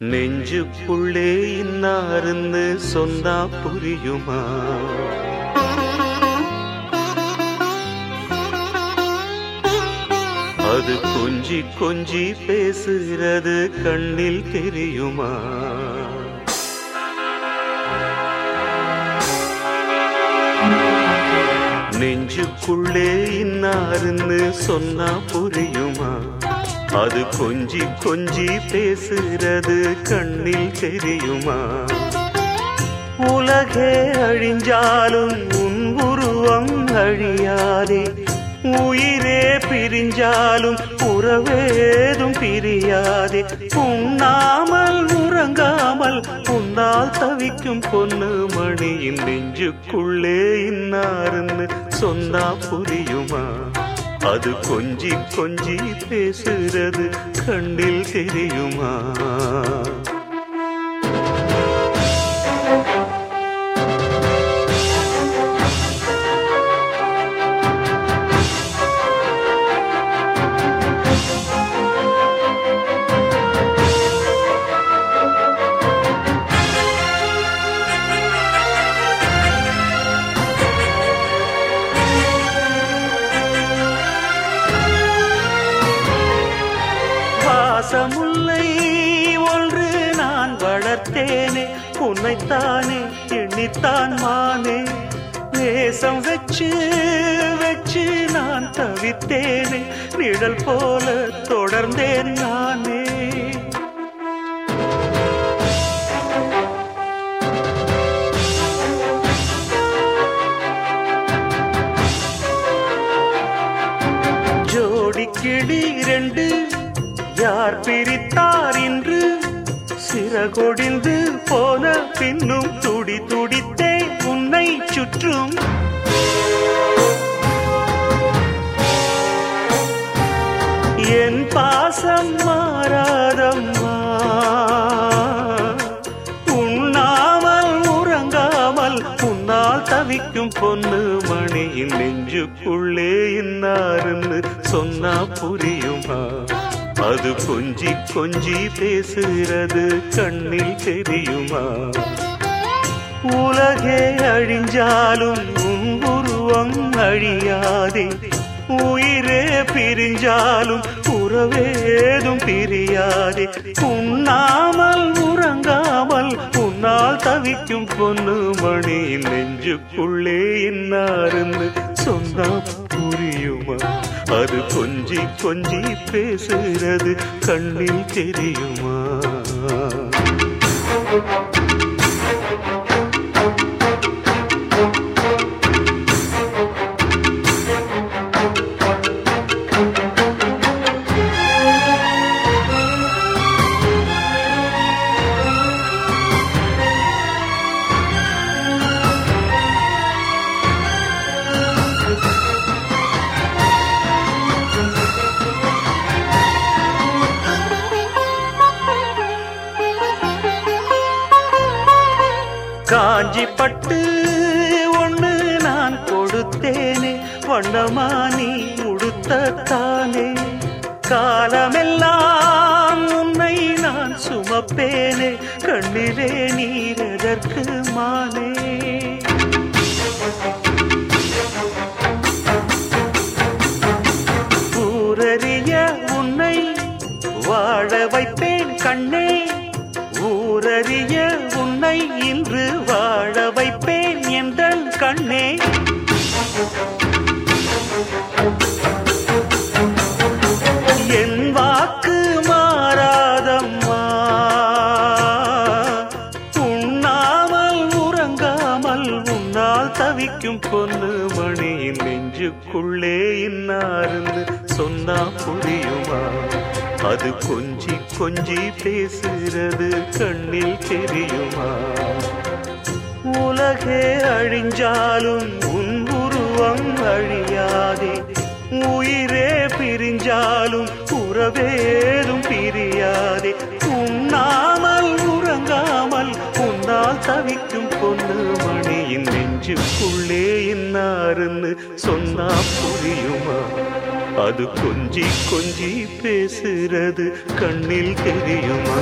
நெஞ்சுக்குள்ளே இன்னாருன்னு சொன்னா புரியுமா? அது கொஞ்சி கொஞ்சி பேசுகிறது கண்ணில் தெரியுமா? நெஞ்சுக்குள்ளே இன்னாருன்னு சொன்னா புரியுமா? அது கொஞ்சி கொஞ்சி பேசுறது கண்ணில் தெரியுமா? உலகே அழிஞ்சாலும் உன் உருவம் அழியாதே. உயிரே பிரிஞ்சாலும் உறவேதும் பிரியாதே. உண்ணாமல் உறங்காமல் உன்னால் தவிக்கும் பொண்ணு மணியின் நெஞ்சுக்குள்ளே இன்னாருன்னு சொன்னா புரியுமா? அது கொஞ்சி கொஞ்சி பேசுறது கண்ணில் தெரியுமா? பாசமுல்லை ஒன்று நான் வளர்த்தேனே உன்னைத்தானே எண்ணித்தான் மானே. நேசம் வச்சு வச்சு நான் தவித்தேனே நிழல் போல தொடர்ந்தேன் நானே. ஜோடி கிளி ரெண்டு யார் பிரித்தார் இன்று? சிறகொடிந்து போன பின்னும் துடி துடித்தே உன்னை சுற்றும். என் பாசம் மாறாதம்மா. உண்ணாமல் உறங்காமல் உன்னால் தவிக்கும் பொண்ணு மணியின் நெஞ்சுக்குள்ளே இன்னாருன்னு சொன்னா புரியுமா? அது கொஞ்சி கொஞ்சி பேசுகிறது கண்ணில் தெரியுமா? உலகே அழிஞ்சாலும் உன் உருவம் அழியாதே. உயிரே பிரிஞ்சாலும் உறவேதும் பிரியாதே. உண்ணாமல் உறங்காமல் உன்னால் தவிக்கும் பொண்ணு மணி நெஞ்சுக்குள்ளே இன்னாருந்து சொன்னா புரியுமா? அது கொஞ்சி கொஞ்சி பேசுறது கண்ணில் தெரியுமா? காஞ்சி பட்டு ஒன்று நான் கொடுத்தேனே. வண்ணமா நீ உடுத்தத்தானே. காலமெல்லாம் உன்னை நான் சுமப்பேனே. கண்ணிலே நீர் எதற்கு மானே? ஊரறிய உன்னை வாழ வைப்பேன் கண்ணே. ஊரறிய உன்னை இன்று வாழ வைப்பேன் எந்தன் கண்ணே. என் வாக்கு மாறாதம்மா. உண்ணாமல் உறங்காமல் உன்னால் தவிக்கும் பொண்ணு மணியின் நெஞ்சுக்குள்ளே இன்னாருன்னு சொன்னா புரியுமா? அது கொஞ்சி கொஞ்சி பேசுறது கண்ணில் தெரியுமா? உலகே அழிஞ்சாலும் உன் உருவம் அழியாதே. உயிரே பிரிஞ்சாலும் உறவேதும் பிரியாதே. உண்ணாமல் உறங்காமல் உன்னால் தவிக்கும் பொண்ணு மணியின் நெஞ்சுக்குள்ளே இன்னாருன்னு சொன்னா புரியுமா? அது கொஞ்சி கொஞ்சி பேசுறது கண்ணில் தெரியுமா?